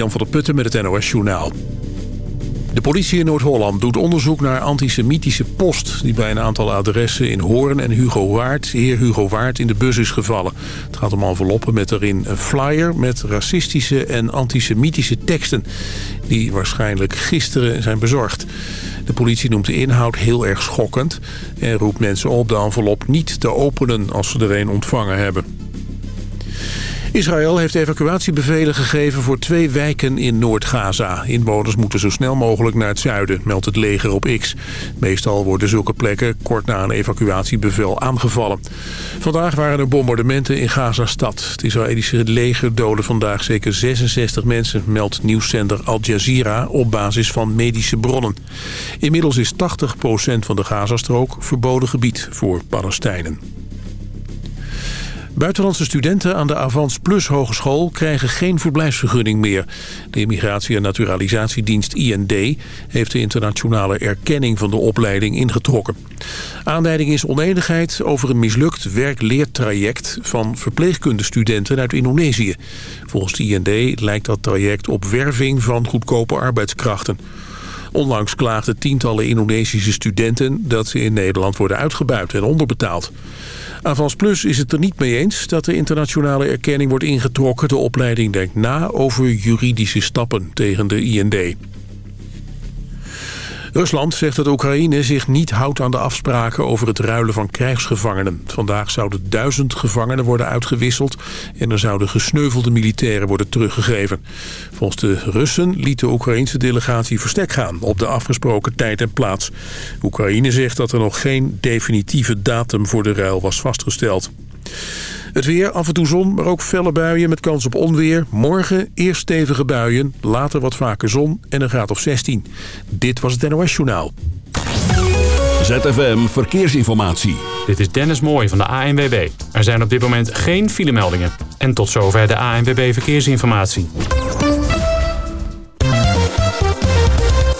Jan van der Putten met het NOS Journaal. De politie in Noord-Holland doet onderzoek naar antisemitische post... die bij een aantal adressen in Hoorn en Hugo Waard, heer Hugo Waard, in de bus is gevallen. Het gaat om enveloppen met erin een flyer met racistische en antisemitische teksten... die waarschijnlijk gisteren zijn bezorgd. De politie noemt de inhoud heel erg schokkend... en roept mensen op de envelop niet te openen als ze er een ontvangen hebben. Israël heeft evacuatiebevelen gegeven voor twee wijken in Noord-Gaza. Inwoners moeten zo snel mogelijk naar het zuiden, meldt het leger op X. Meestal worden zulke plekken kort na een evacuatiebevel aangevallen. Vandaag waren er bombardementen in Gaza-stad. Het Israëlische leger doodde vandaag zeker 66 mensen, meldt nieuwszender Al Jazeera op basis van medische bronnen. Inmiddels is 80% van de Gazastrook verboden gebied voor Palestijnen. Buitenlandse studenten aan de Avans Plus Hogeschool krijgen geen verblijfsvergunning meer. De Immigratie- en Naturalisatiedienst IND heeft de internationale erkenning van de opleiding ingetrokken. Aanleiding is oneenigheid over een mislukt werk-leertraject van verpleegkundestudenten uit Indonesië. Volgens de IND lijkt dat traject op werving van goedkope arbeidskrachten. Onlangs klaagden tientallen Indonesische studenten dat ze in Nederland worden uitgebuit en onderbetaald. Avans Plus is het er niet mee eens dat de internationale erkenning wordt ingetrokken. De opleiding denkt na over juridische stappen tegen de IND. Rusland zegt dat Oekraïne zich niet houdt aan de afspraken over het ruilen van krijgsgevangenen. Vandaag zouden duizend gevangenen worden uitgewisseld en er zouden gesneuvelde militairen worden teruggegeven. Volgens de Russen liet de Oekraïnse delegatie verstek gaan op de afgesproken tijd en plaats. Oekraïne zegt dat er nog geen definitieve datum voor de ruil was vastgesteld. Het weer, af en toe zon, maar ook felle buien met kans op onweer. Morgen eerst stevige buien, later wat vaker zon en een graad of 16. Dit was het NOS Journaal. ZFM Verkeersinformatie. Dit is Dennis Mooij van de ANWB. Er zijn op dit moment geen filemeldingen. En tot zover de ANWB Verkeersinformatie.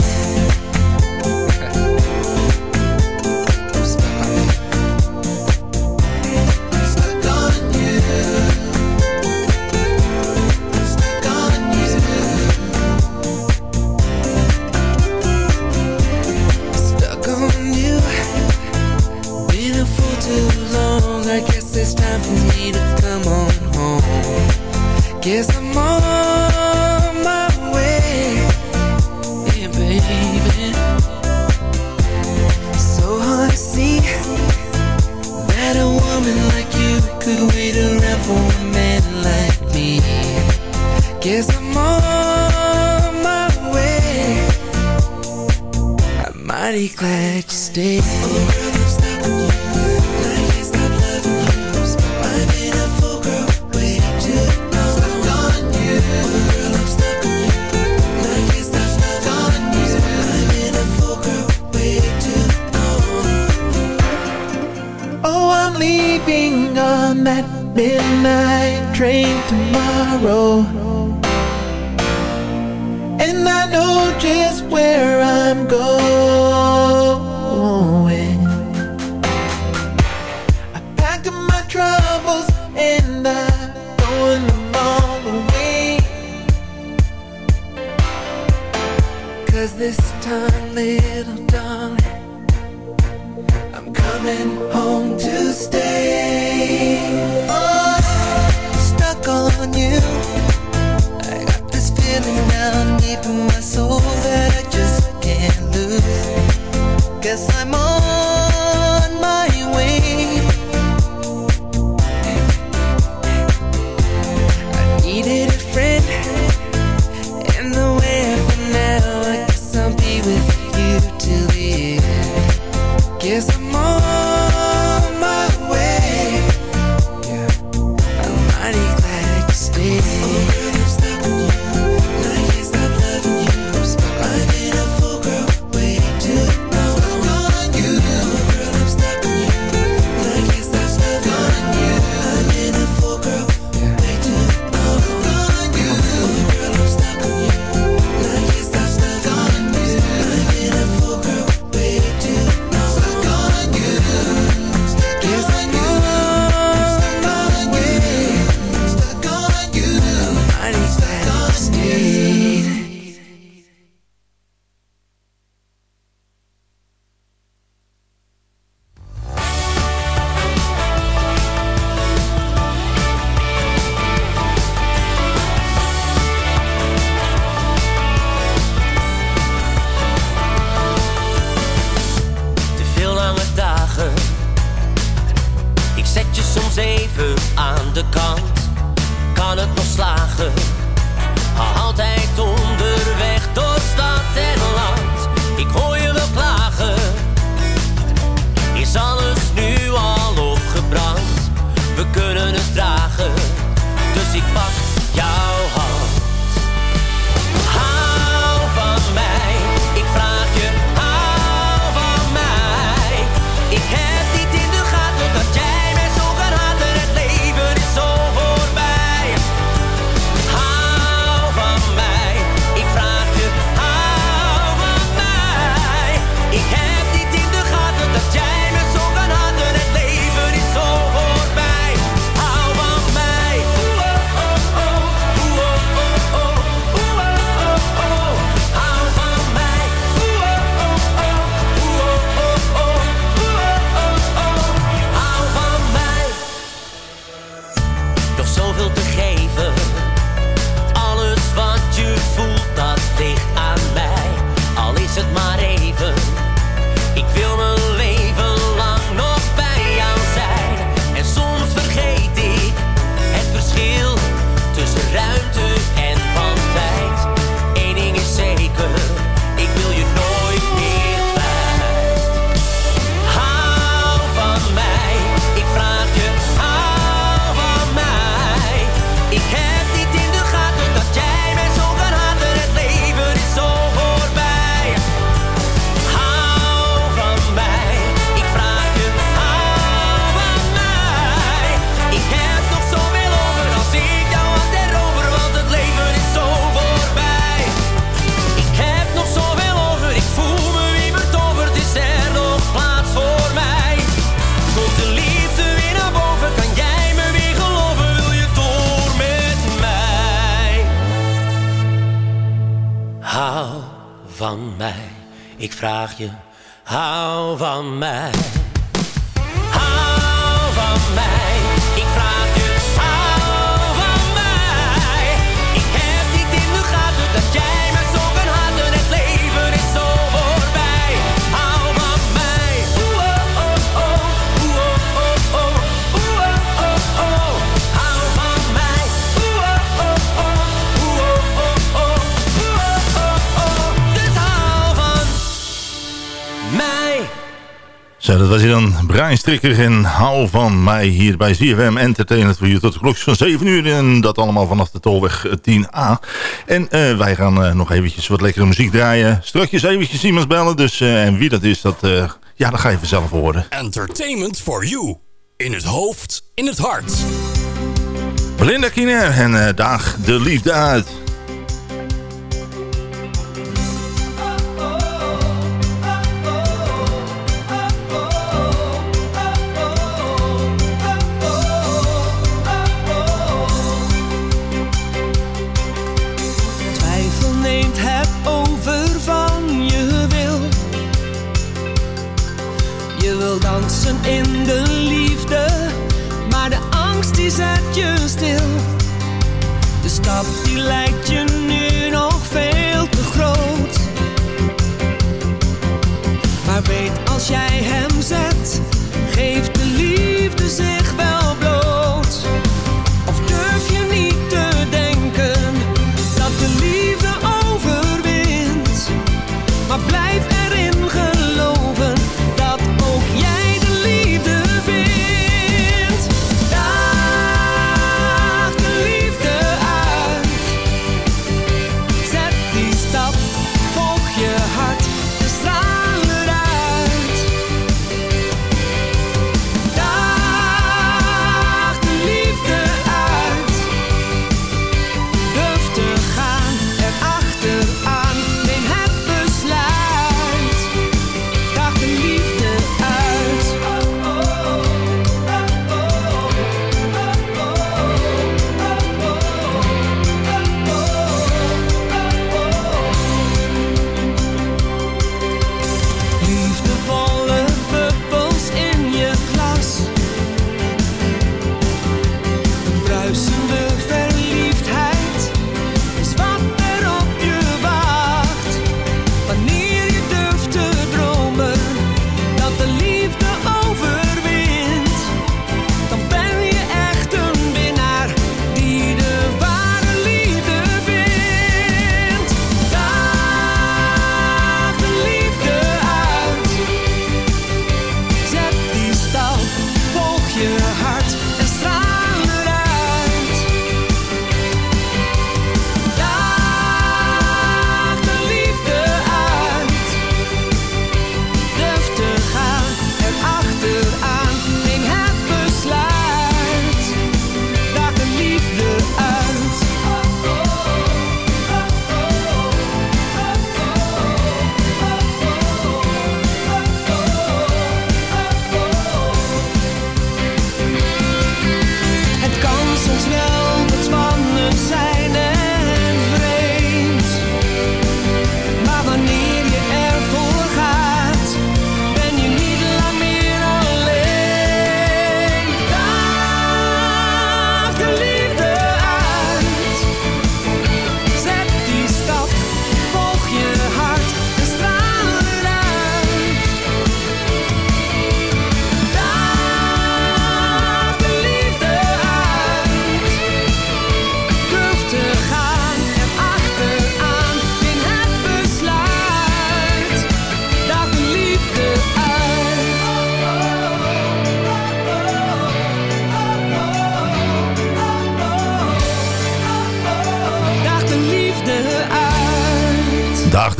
You Dat was hier dan. Brian Strikker en hou van mij hier bij ZFM Entertainment voor je tot de klokjes van 7 uur. En dat allemaal vanaf de Tolweg 10A. En eh, wij gaan eh, nog eventjes wat lekkere muziek draaien. Strakjes eventjes iemand bellen. Dus eh, en wie dat is, dat, ja, dat ga je vanzelf horen. Entertainment for you. In het hoofd, in het hart. Belinda Kiner en daag de liefde uit. Wassen in de liefde, maar de angst die zet je stil. De stap die lijkt je nu nog veel te groot. Maar weet als jij hem zet,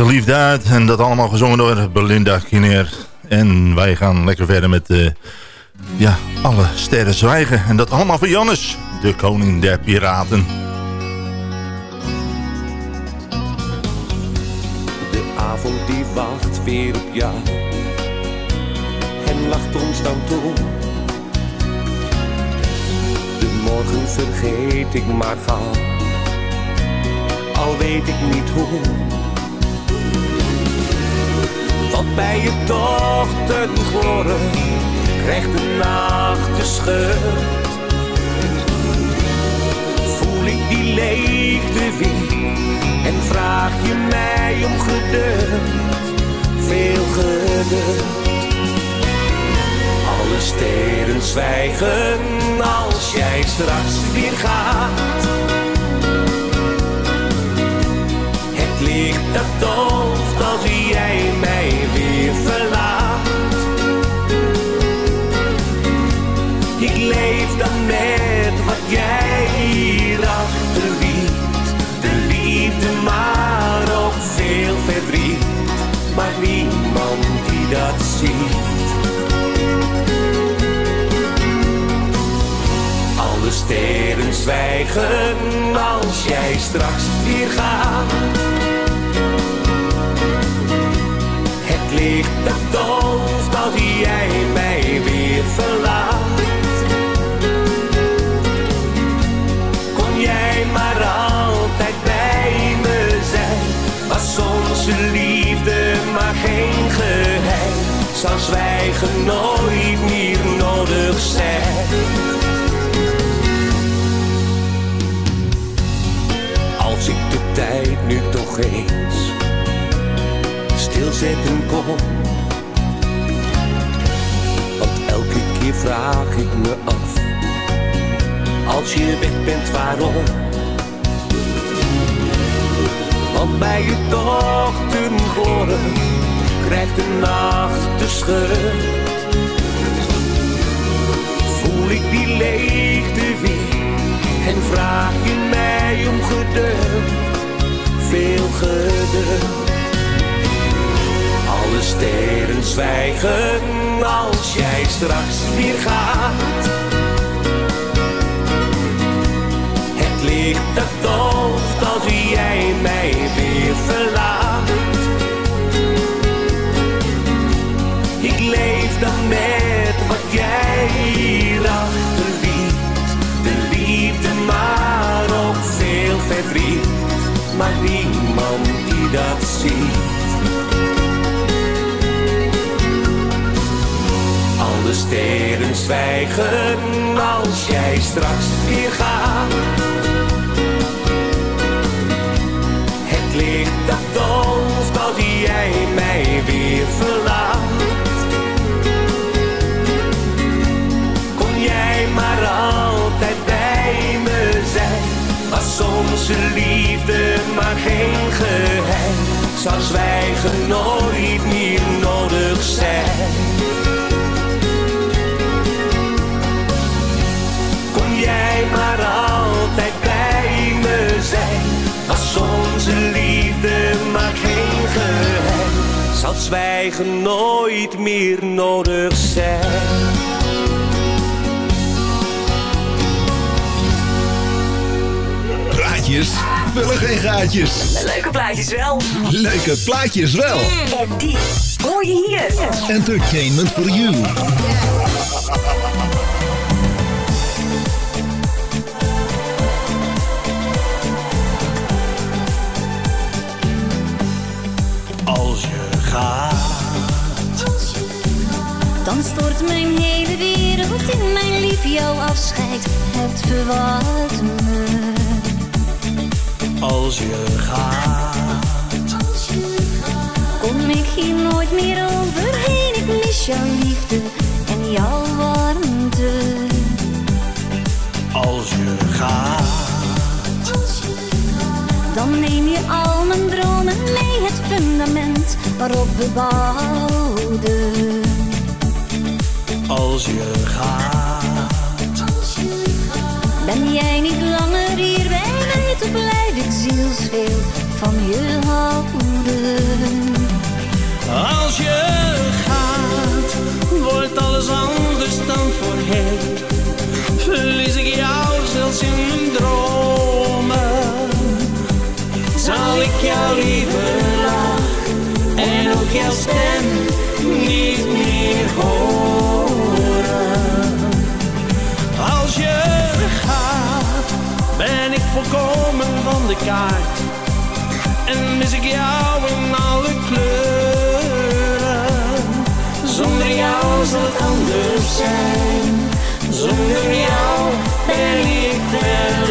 de liefde uit. En dat allemaal gezongen door Belinda Kineer. En wij gaan lekker verder met eh, ja, alle sterren zwijgen. En dat allemaal voor Jannes, de koning der piraten. De avond die wacht weer op jou en lacht ons dan toe. De morgen vergeet ik maar gauw, al weet ik niet hoe. Wat bij je tochten gloren, krijgt de nacht de schuld. Voel ik die leegte weer en vraag je mij om geduld, veel geduld. Alle sterren zwijgen als jij straks weer gaat. Licht dat dooft als jij mij weer verlaat. Ik leef dan met wat jij hier achterliet. De liefde, maar ook veel verdriet. Maar niemand die dat ziet. Alle sterren zwijgen als jij straks weer gaat. Het licht dat jij mij weer verlaat. Kon jij maar altijd bij me zijn, was onze liefde maar geen geheim. zal zwijgen nooit meer nodig zijn. Als ik de tijd nu toch eens stilzetten kon. Want elke keer vraag ik me af, als je weg bent waarom? Want bij je dochter geboren krijgt de nacht de scheur. Voel ik die leegte weer en vraag je mij om geduld, veel geduld. Alle sterren zwijgen als jij straks weer gaat. Het licht dat dooft als jij mij weer verlaat. Ik leef dan met wat jij hier achterliet. De liefde, maar ook veel verdriet. Maar niemand die dat ziet. Sterren zwijgen als jij straks weer gaat. Het licht dat dooft als jij mij weer verlaat. Kon jij maar altijd bij me zijn. Was onze liefde maar geen geheim. Zou zwijgen nooit meer nodig zijn. Zwijgen nooit meer nodig zijn. Praatjes vullen geen gaatjes. Leuke plaatjes wel. Leuke plaatjes wel. En die hoor je hier. Entertainment for you. Dan stort mijn hele wereld in mijn lief jouw afscheid. Het verward me. als je gaat, Kom ik hier nooit meer overheen. Ik mis jouw liefde en jouw warmte. als je gaat, Dan neem je al mijn dromen mee. Het fundament waarop we bouwden. Als je gaat, Ben jij niet langer hier bij mij, toch blijf ik zielsveel van je houden. als je gaat, wordt alles anders dan voorheen. Verlies ik jou zelfs in mijn dromen. Zal ik jouw lieve lach en ook jouw stem niet meer horen. Volkomen van de kaart. En mis ik jou in alle kleuren. Zonder jou zal het anders zijn. Zonder jou ben ik verloren.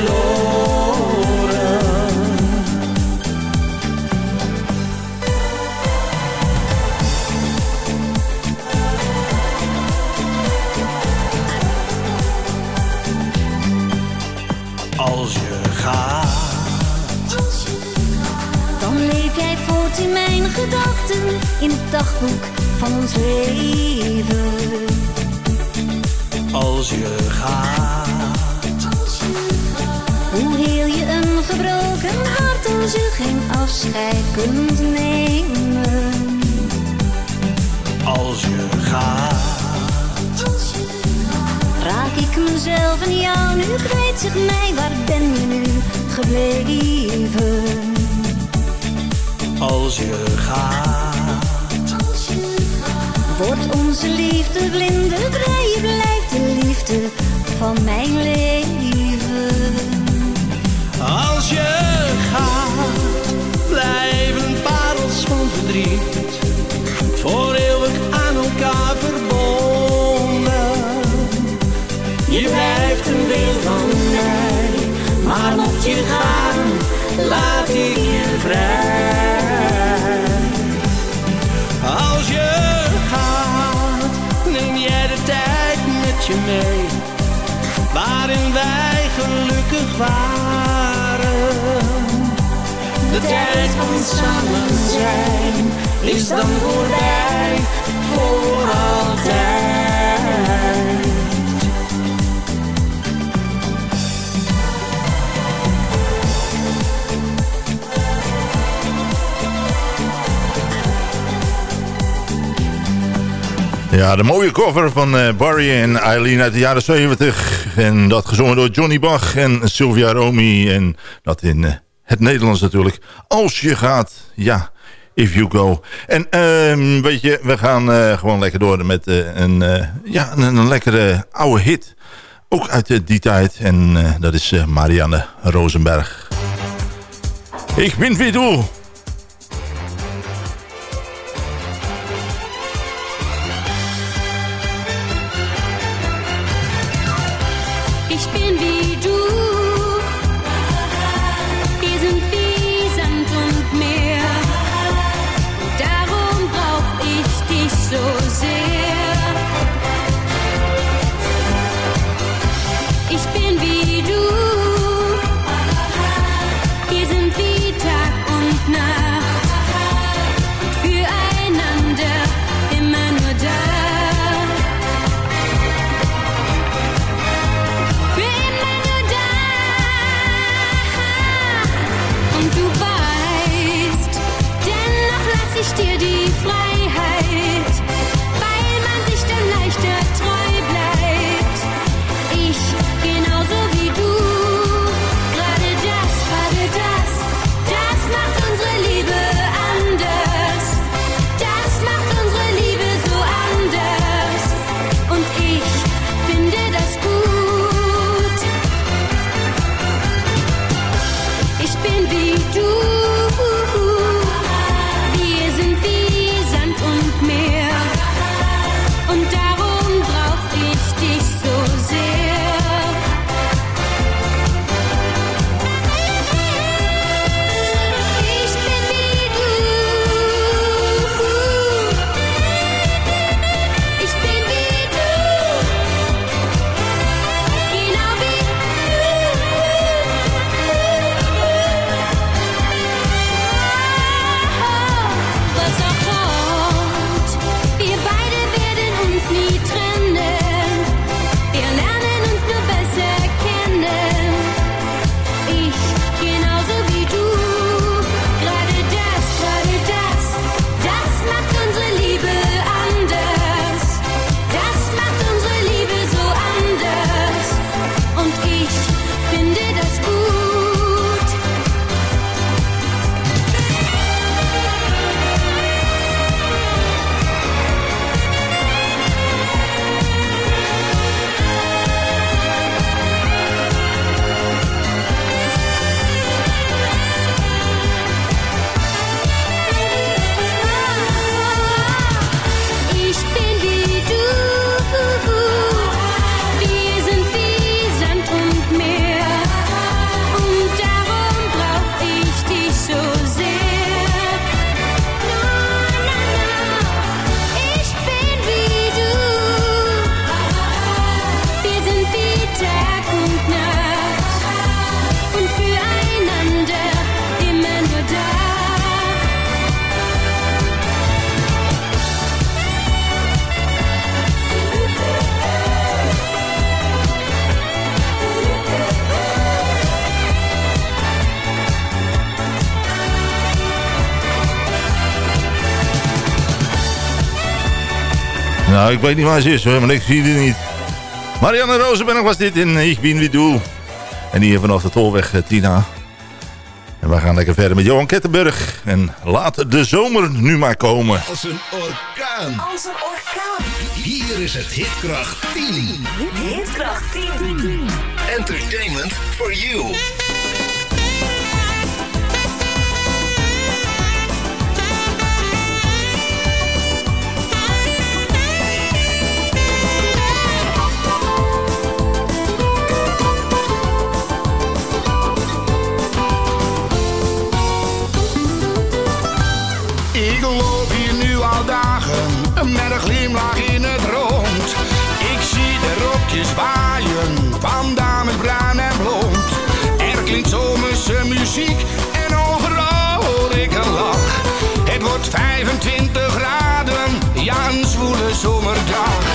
Gedachten, in het dagboek van ons leven. als je gaat, Hoe heel je een gebroken hart als je geen afscheid kunt nemen. als je gaat, Raak ik mezelf en jou nu kwijt, zeg mij waar ben je nu gebleven? als je gaat. Wordt onze liefde blinde, vrij blijft de liefde van mijn leven. Als je gaat, blijven parels van verdriet voor eeuwig aan elkaar verbonden. Je blijft een deel van mij, maar moet je gaan, laat ik je vrij. Waarin wij gelukkig waren. De tijd van samen zijn is dan voorbij, voor altijd. Ja, de mooie cover van eh, Barry en Eileen uit de jaren 70. En dat gezongen door Johnny Bach en Sylvia Romy. En dat in eh, het Nederlands natuurlijk. Als je gaat, ja, if you go. En ehm, weet je, we gaan eh, gewoon lekker door met een, ja, een, lekkere oude hit. Ook uit die tijd. En dat is Marianne Rosenberg. Ik ben weer doel. Nou, ik weet niet waar ze is hoor, maar ik zie die niet. Marianne Rosenberg was dit in Ik ben wie doel. En hier vanaf de Tolweg eh, Tina. En we gaan lekker verder met Johan Kettenburg. En laat de zomer nu maar komen. Als een orkaan. Als een orkaan. Hier is het Hitkracht 10. Hitkracht 10. Entertainment for you. zachtjes waaien van dames bruin en blond. Er klinkt zomerse muziek en overal hoor ik een lach. Het wordt 25 graden, ja een zwoele zomerdag.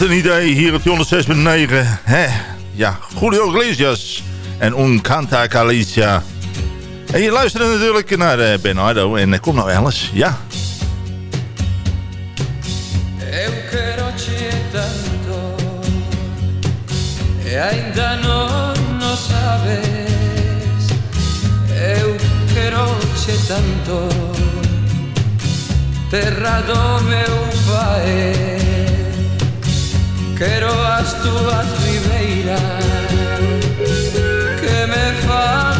Wat een idee hier op 106.9. Hè? Ja, Julio Iglesias en Un Canta Calicia. En je luistert natuurlijk naar uh, Bernardo en uh, kom nou Alice, ja. Te tanto E ainda não, não Quero as túas ribeiras Que me fan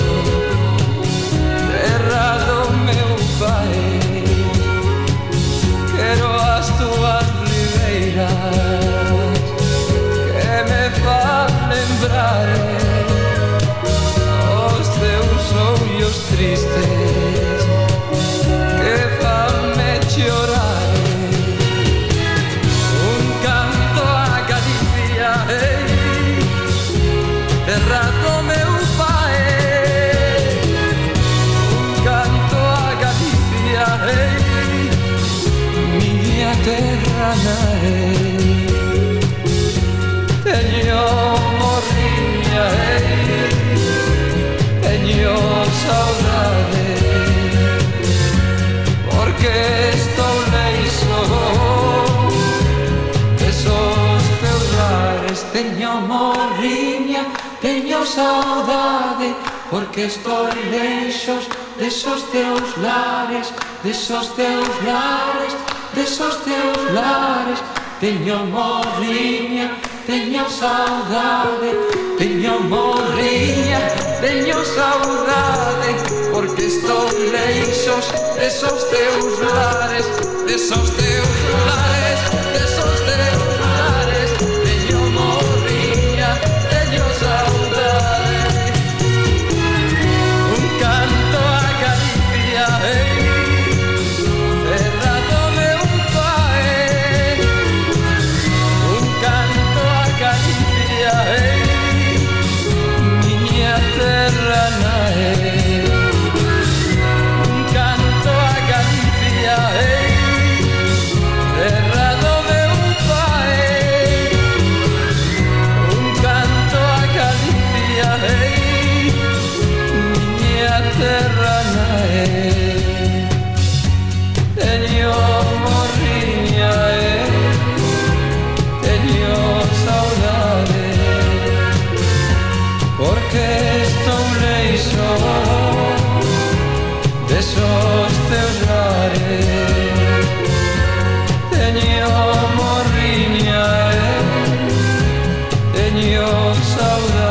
olhos saudade Porque estou leixos desos teus lares Desos teus lares, desos teus lares. Teño morriña, teño saudade Teño morriña, teño saudade Porque estou leixos desos teus lares Desos teus lares, desos teus lares Saudade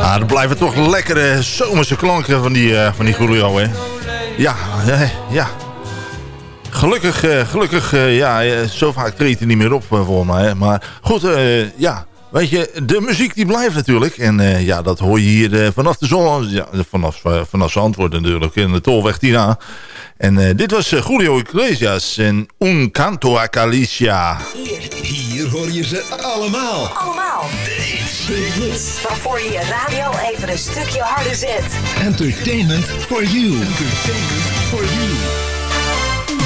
Ah, er blijven toch lekkere zomerse klanken van die, eh, van die Julio, hè? Ja, eh, ja. Gelukkig, eh, gelukkig eh, ja, zo vaak treedt hij niet meer op voor mij. Maar goed, ja, weet je, de muziek die blijft natuurlijk. En ja, dat hoor je hier vanaf de zon, ja, vanaf, eh, vanaf natuurlijk, in de Tolweg 10A. En eh, dit was eh, Julio Iglesias en Un Canto a Calicia. Hier hoor je ze allemaal. Allemaal. De hits. Waarvoor je je radio even een stukje harder zet. Entertainment for you. Entertainment for you.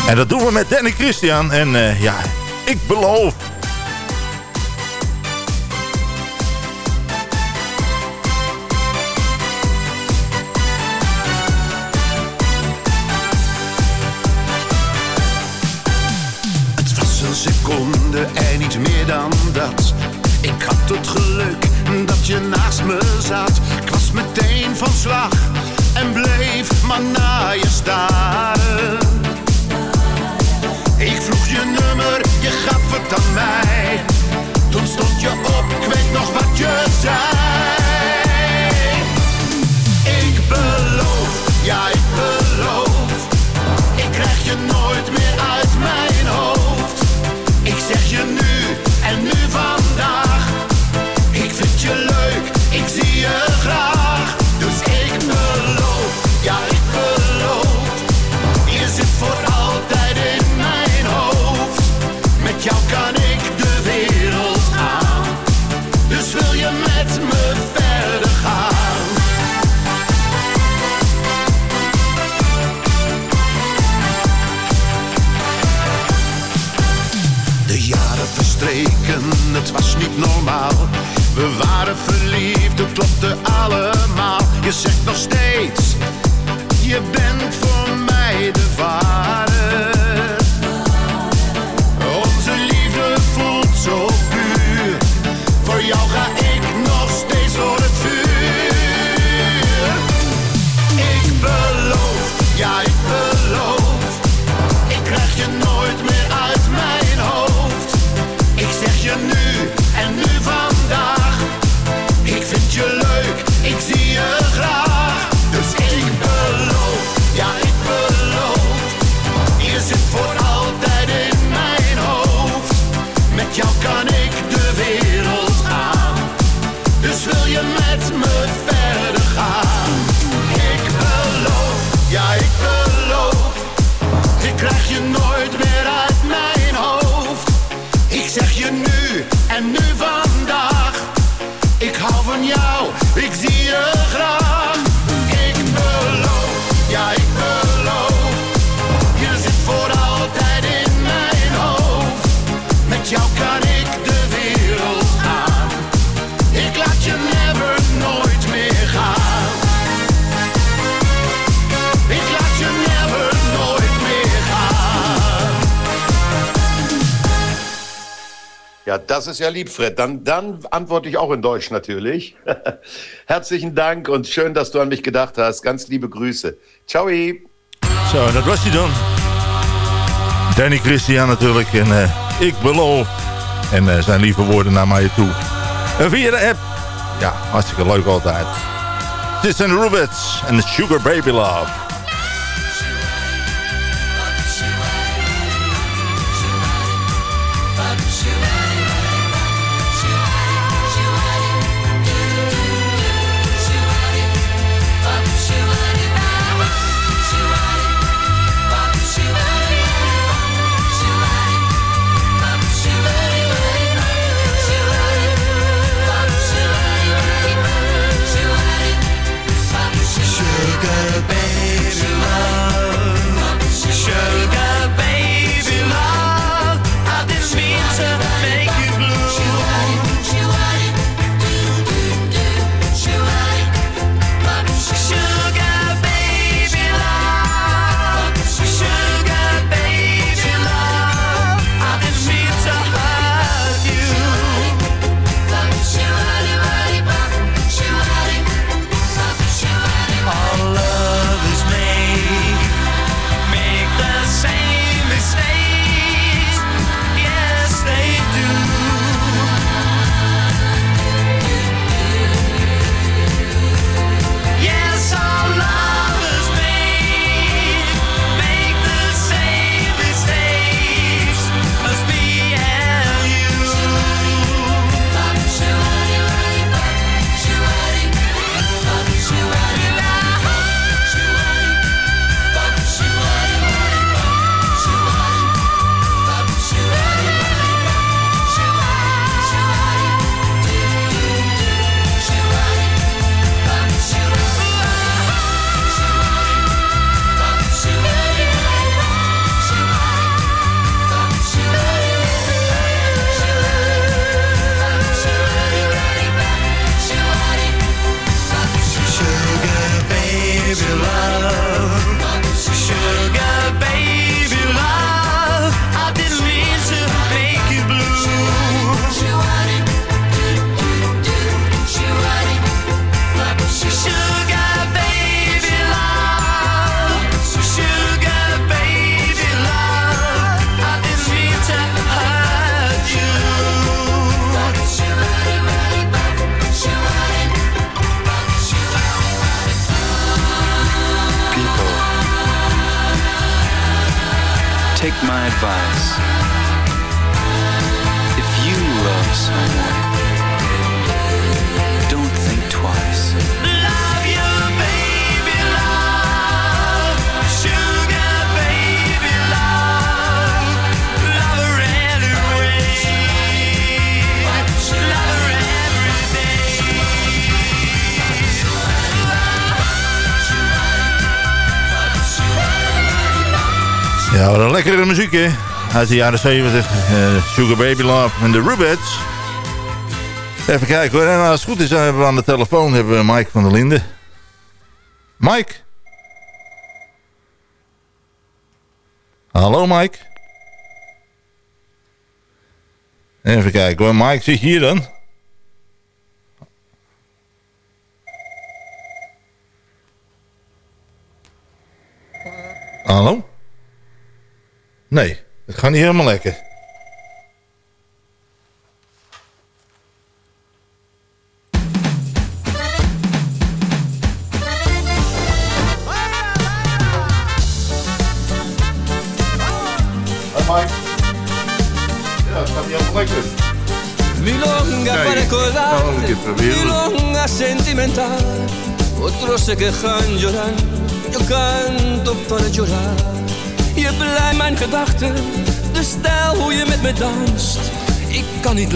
En dat doen we met Danny Christian. En eh, ja, ik beloof. Seconde en niet meer dan dat. Ik had het geluk dat je naast me zat. Ik was meteen van slag en bleef maar naar je staren. Ik vroeg je nummer, je gaf het aan mij. Toen stond je op, ik weet nog wat je zei. Ik beloof, ja ik beloof. Ik krijg je nooit meer zeg je nu en nu vandaag. Das ja lieb, Fred. Dann, dann antworte ich auch in Deutsch natürlich. Herzlichen Dank und schön, dass du an mich gedacht hast. Ganz liebe Grüße. Ciao. Zo, dat was hij dan. Danny Christian natuurlijk. En eh, ik beloof. En eh, zijn lieve woorden naar mij toe. En via de app. Ja, hartstikke leuk altijd. Dit zijn de Rubets en Sugar Baby Love. Lekkere muziek, hè? Uit de jaren 70. eh, Sugar Baby Love en de Rubettes. Even kijken hoor. En als het goed is, hebben we aan de telefoon hebben we Mike van der Linden. Mike? Hallo Mike? Even kijken hoor. Mike, zit hier dan? Hallo? Nee, het gaat niet helemaal lekker.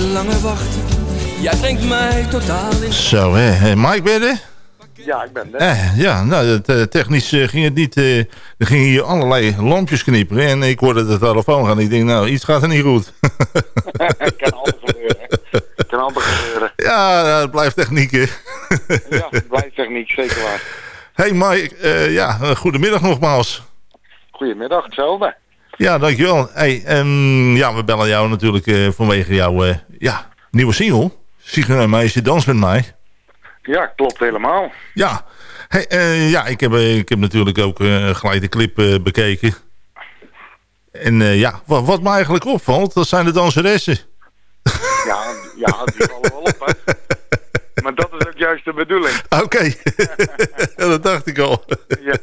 Langer wachten, jij brengt mij totaal in. Zo hè, Hey, Mike ben je? Ja, ik ben er. Eh, ja, nou, het, eh, technisch eh, ging het niet. eh, er gingen hier allerlei lampjes knipperen. En ik hoorde de telefoon gaan. Ik denk, nou, iets gaat er niet goed. kan altijd gebeuren. kan altijd gebeuren. ja, nou, het blijft techniek, hè. Ja, blijft techniek, zeker waar. hey Mike, eh, ja, goedemiddag nogmaals. Goedemiddag, hetzelfde. Ja, dankjewel. Hey, ehm, ja, we bellen jou natuurlijk eh, vanwege jouw eh, ja, nieuwe single. Sigurd en Meisje, Dans met mij. Ja, klopt helemaal. Ja, hey, eh, ja ik, heb, ik heb natuurlijk ook gelijk de clip bekeken. En ja, wat, wat me eigenlijk opvalt, dat zijn de danseressen. Ja, ja die vallen wel op, hè. Maar dat is ook juist de bedoeling. Oké, dat dacht ik al. Ja,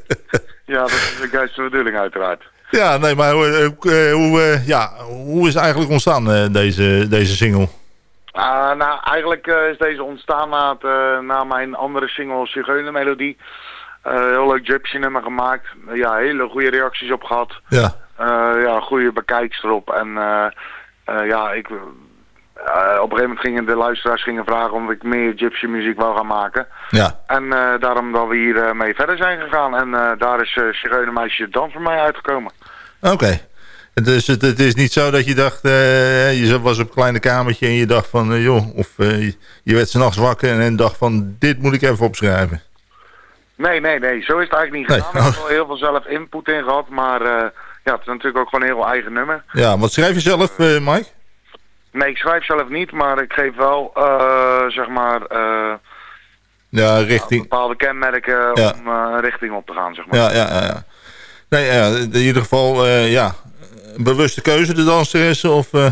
ja, dat is ook juist de bedoeling, uiteraard. Ja, nee, maar hoe, eh, hoe, eh, ja, hoe is eigenlijk ontstaan, eh, deze, deze single? Ah, nou, eigenlijk eh, is deze ontstaan na, het, eh, na mijn andere single Zigeunermelodie. Eh heel leuk gypsy nummer gemaakt. ja, hele goede reacties op gehad. Ja. Eh, ja, goede bekijks erop. En eh, eh, ja, ik, eh, op een gegeven moment gingen de luisteraars gingen vragen of ik meer gypsy muziek wou gaan maken. Ja. En eh, daarom dat we hier eh, mee verder zijn gegaan. En eh, daar is uh, Zigeunermeisje dan voor mij uitgekomen. Oké. Dus het, het is niet zo dat je dacht, eh, je was op een kleine kamertje en je dacht van, eh, joh, of eh, je werd s'nachts wakker en, en dacht van, dit moet ik even opschrijven. Nee, nee, nee. Zo is het eigenlijk niet Nee. gedaan. Ik heb wel heel veel zelf input in gehad. Maar eh, ja, het is natuurlijk ook gewoon een heel eigen nummer. Ja, wat schrijf je zelf, eh, Mike? Nee, ik schrijf zelf niet, maar ik geef wel, eh, zeg maar, eh, Ja, richting... bepaalde kenmerken Ja. om eh, een richting op te gaan, zeg maar. Ja, ja, ja. ja. Nee, ja, in ieder geval, eh, ja, een bewuste keuze, de danseressen, of... eh,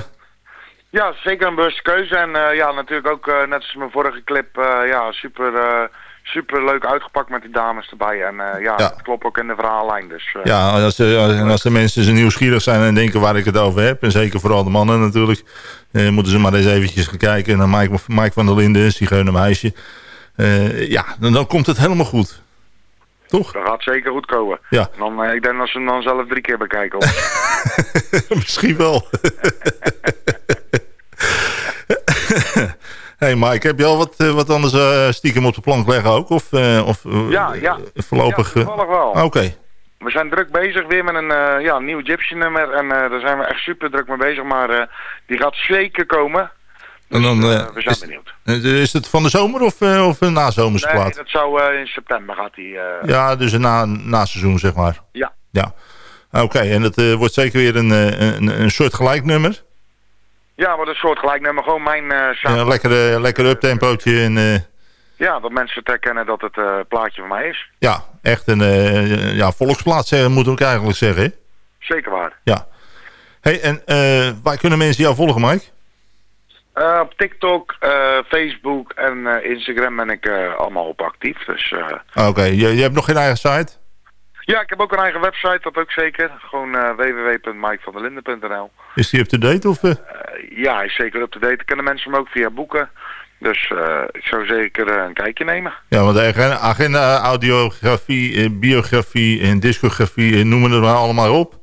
Ja, zeker een bewuste keuze. En eh, ja, natuurlijk ook, eh, net als mijn vorige clip, eh, ja, super, eh, super leuk uitgepakt met die dames erbij. En eh, ja, Ja. het klopt ook in de verhaallijn. Dus, eh, Ja, als de, en als de mensen zo nieuwsgierig zijn en denken waar ik het over heb... en zeker vooral de mannen natuurlijk... eh, moeten ze maar eens eventjes gaan kijken naar Mike, Mike van der Linden, Zigeuner Meisje. Ja, dan, dan komt het helemaal goed. Toch? Dat gaat zeker goed komen. Ja. Dan, ik denk dat ze hem dan zelf drie keer bekijken. Misschien wel. hey Mike, heb je al wat, eh, wat anders eh, stiekem op de plank leggen ook? Of, eh, of ja, ja. voorlopig... Ja, toevallig wel. Oké. We zijn druk bezig weer met een ja, nieuw gypsy nummer. En daar zijn we echt super druk mee bezig. Maar die gaat zeker komen. En dan, eh, we zijn is, benieuwd. is het van de zomer of, of een nazomerse Nee, plaat? dat zou in september gaat die. Ja, dus een na, na seizoen zeg maar. Ja. Ja. Oké, en dat eh, wordt zeker weer een, een, een soort gelijk nummer. Ja, maar dat is soortgelijk nummer. Gewoon mijn. Een lekkere, lekker uptempootje en eh, Ja, dat mensen het herkennen dat het eh, plaatje van mij is. ja, echt een ja, volksplaat moet ik eigenlijk zeggen. Zeker waar. Ja. Hey, en waar kunnen mensen jou volgen, Mike? Op TikTok, Facebook en Instagram ben ik allemaal op actief. Dus Oké, je, je hebt nog geen eigen site? Ja, ik heb ook een eigen website, dat ook zeker. Gewoon eh www.mikevanderlinden.nl Is die up-to-date? Of, eh? Ja, hij is zeker up-to-date. Kennen mensen hem ook via boeken. Dus eh, ik zou zeker eh, een kijkje nemen. Ja, want de agenda, audiografie, eh, biografie en discografie, eh, noemen het maar allemaal op.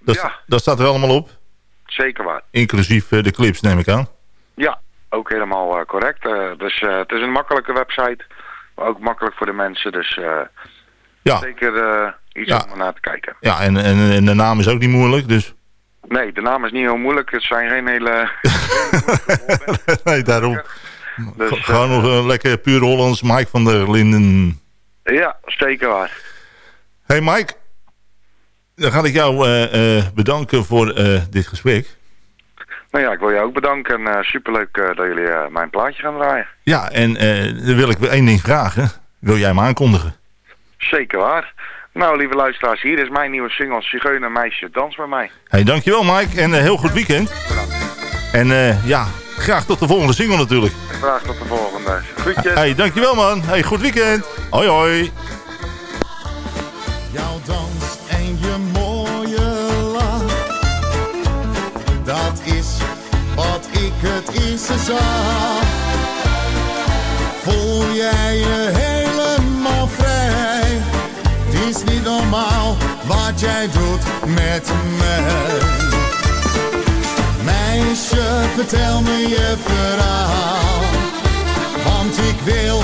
Dat, Ja. dat staat er allemaal op. Zeker waar. Inclusief eh, de clips, neem ik aan. Ja, ook helemaal eh, correct. Eh, dus eh, het is een makkelijke website. Maar ook makkelijk voor de mensen. Dus eh, Ja. zeker eh, iets Ja. om naar te kijken. Ja, en, en, en de naam is ook niet moeilijk, dus... Nee, de naam is niet heel moeilijk. Het zijn geen hele... nee, daarom. Dus, Gewoon nog een lekker puur Hollands Mike van der Linden. Ja, zeker waar. Hey Mike, dan ga ik jou eh, eh, bedanken voor eh, dit gesprek. Nou ja, ik wil jou ook bedanken. En eh, superleuk eh, dat jullie eh, mijn plaatje gaan draaien. Ja, en eh, dan wil ik één ding vragen. Wil jij me aankondigen? Zeker waar. Nou, lieve luisteraars, hier is mijn nieuwe single Zigeuner Meisje, Dans met mij. Hey, dankjewel Mike en een heel goed weekend. En eh, ja, graag tot de volgende single natuurlijk. Graag tot de volgende. Groetjes. Hey, dankjewel man. Hey, goed weekend. Hoi hoi. Jouw dans en je mooie lach. Dat is wat ik het eerste zag. Voel jij je? Het is niet normaal wat jij doet met mij. Meisje, vertel me je verhaal. Want ik wil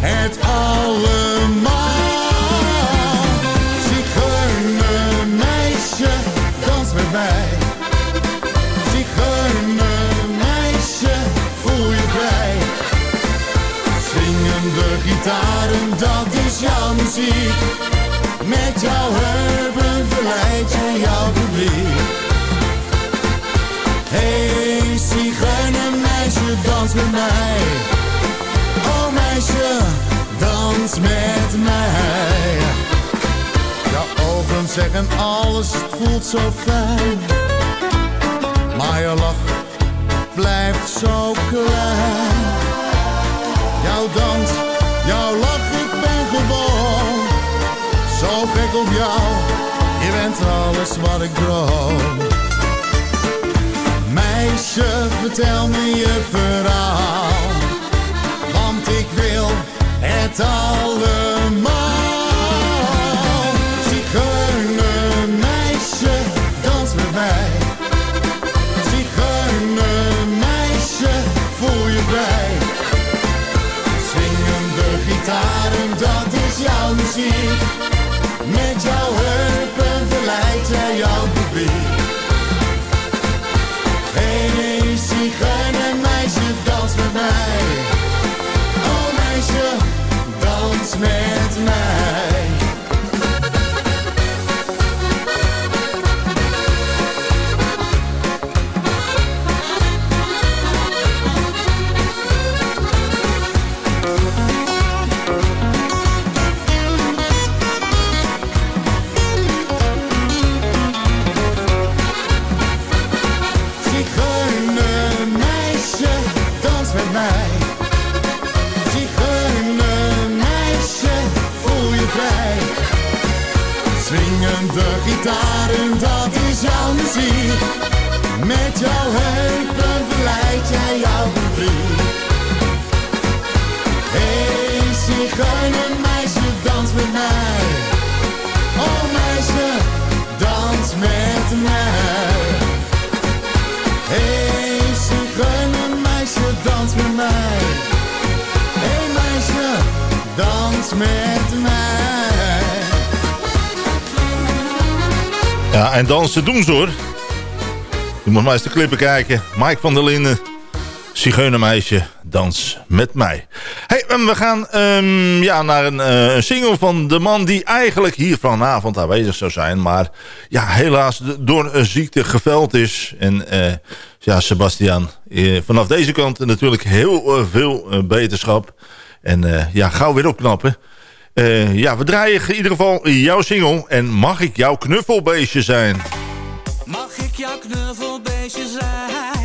het allemaal. Zigeuner meisje, dans met mij. Zigeuner meisje, voel je vrij. Swingende gitaren, dat is jouw muziek. Met jouw publiek. Hey, meisje, dans met mij. Oh meisje, dans met mij. Jouw ogen zeggen alles, het voelt zo fijn. Maar je lach blijft zo klein. Jouw dans, jouw lach, ik ben gewoon zo gek op jou. Bent alles wat ik droom. Meisje, vertel me je verhaal. Want ik wil het allemaal. Zigeuner meisje, dans met mij. Zigeuner meisje, voel je vrij. Swingende gitaren, dat is jouw muziek. Met jouw heupen verleidt jij jouw publiek. Hey, zigeuner meisje, dans met mij. Oh meisje, dans met mij. Swingende gitaren, dat is jouw muziek. Met jouw heupen verleid jij jouw publiek. Hey, meisje, dans met mij. Oh meisje, dans met mij. Hey, meisje, dans met mij. Hey meisje, dans met mij. Ja, en dansen doen ze hoor. Je moet maar eens de clippen kijken. Mike van der Linden. Zigeunermeisje, dans met mij. Hey, we gaan ehm, ja, naar een, een single van de man die eigenlijk hier vanavond aanwezig zou zijn. Maar ja, helaas door een ziekte geveld is. En eh, ja, Sebastian, eh, vanaf deze kant natuurlijk heel veel beterschap. En ja, gauw weer opknappen. Eh, ja, we draaien in ieder geval jouw single. En mag ik jouw knuffelbeestje zijn? Mag ik jouw knuffelbeestje zijn?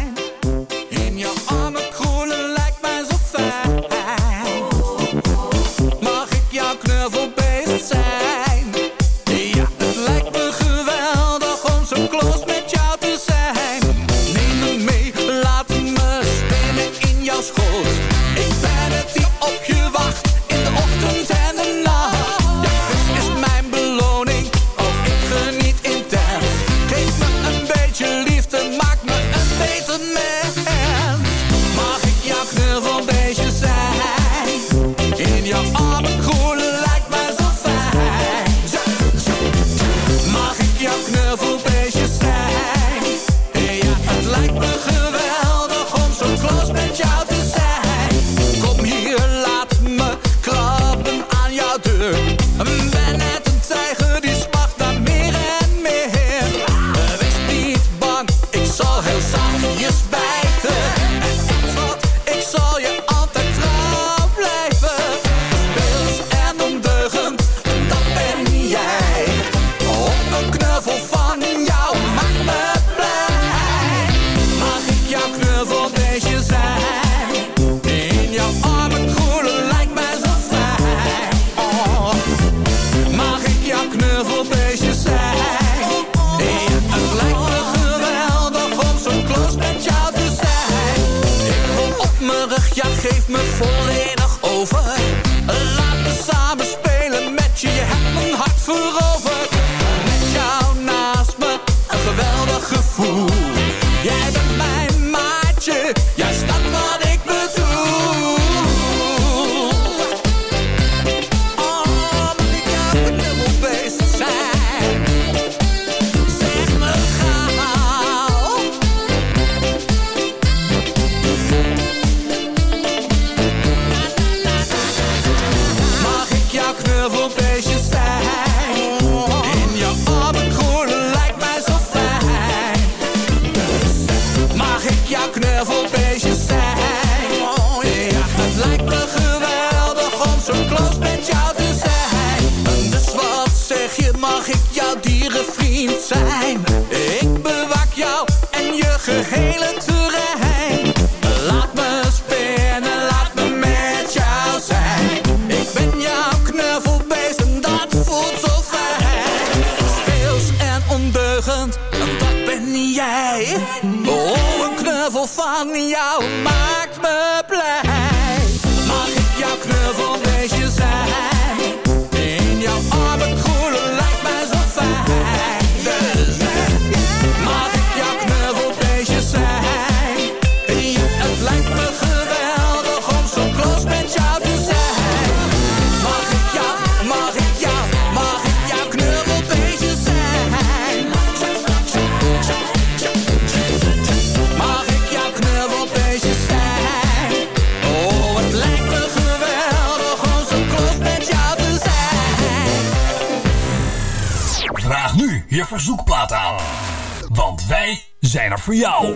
voor jou.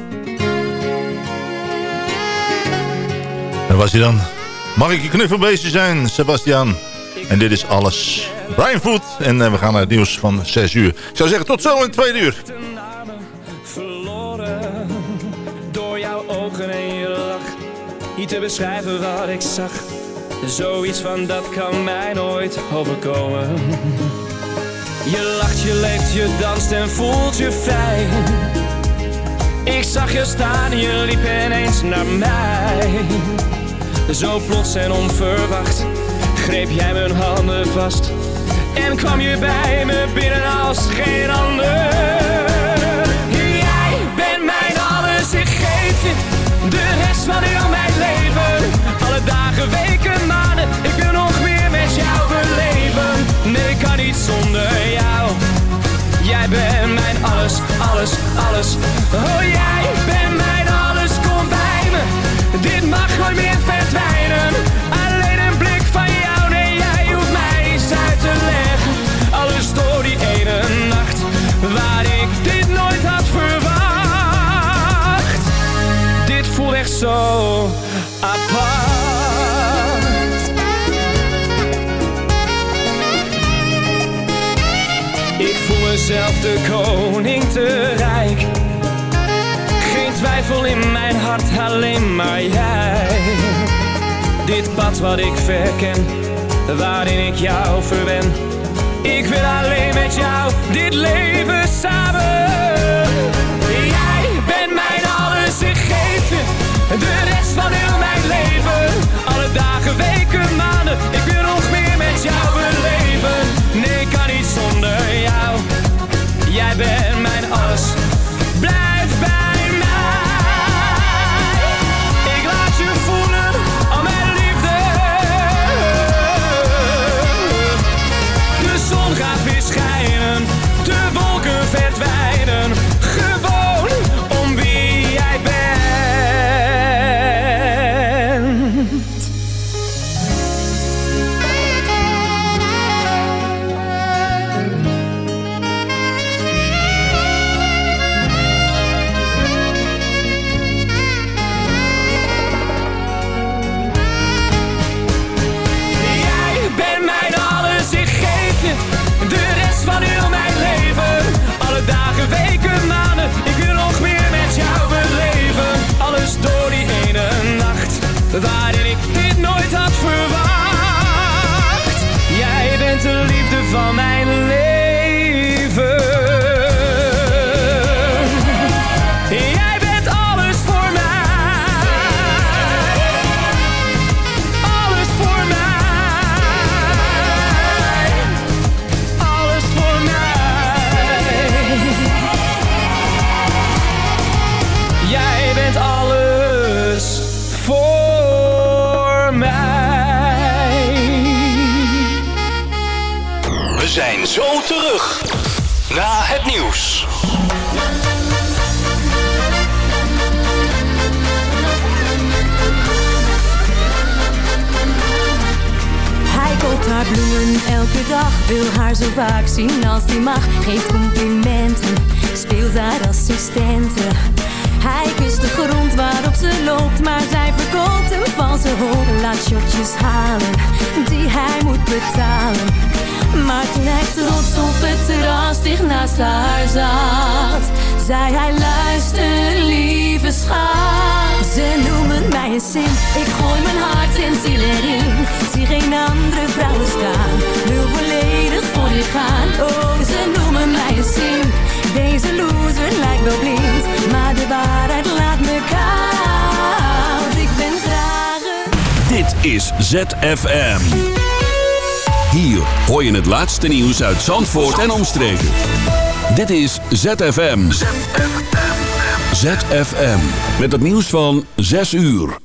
En was hij dan? Mag ik je knuffel zijn, Sebastian? En dit is alles. Brian Voet. En eh, we gaan naar het nieuws van 6 uur. Ik zou zeggen, tot zo in 2 uur. Verloren door jouw ogen en je lach. Niet te beschrijven wat ik zag. Zoiets van dat kan mij nooit overkomen. Je lacht, je leeft, je danst en voelt je fijn. Ik zag je staan, je liep ineens naar mij. Zo plots en onverwacht greep jij mijn handen vast. En kwam je bij me binnen als geen ander. Jij bent mijn alles, ik geef je de rest van heel mijn leven. maar jij. Dit pad wat ik verken, waarin ik jou verwen. Ik wil alleen met jou dit leven samen. Jij bent mijn alles, ik geef de rest van heel mijn leven. Alle dagen, weken, maanden, ik wil nog meer met jou beleven. Nee, ik kan niet zonder jou. Jij bent elke dag, wil haar zo vaak zien als hij mag. Geeft complimenten, speelt haar assistente. Hij kust de grond waarop ze loopt, maar zij verkoopt hem valse hoop. Laat shotjes halen, die hij moet betalen. Maar toen hij trots op het terras dicht naast haar zat, zei hij luister lieve schat. Ze noemen mij een sim, ik gooi mijn hart en ziel erin. Geen andere vrouwen staan, wil volledig voor je gaan. Oh, ze noemen mij een sim, deze loser lijkt wel blind. Maar de waarheid laat me koud, ik ben graag een... Dit is ZFM. Hier hoor je het laatste nieuws uit Zandvoort en omstreken. Dit is ZFM. ZFM. Met het nieuws van 6 uur.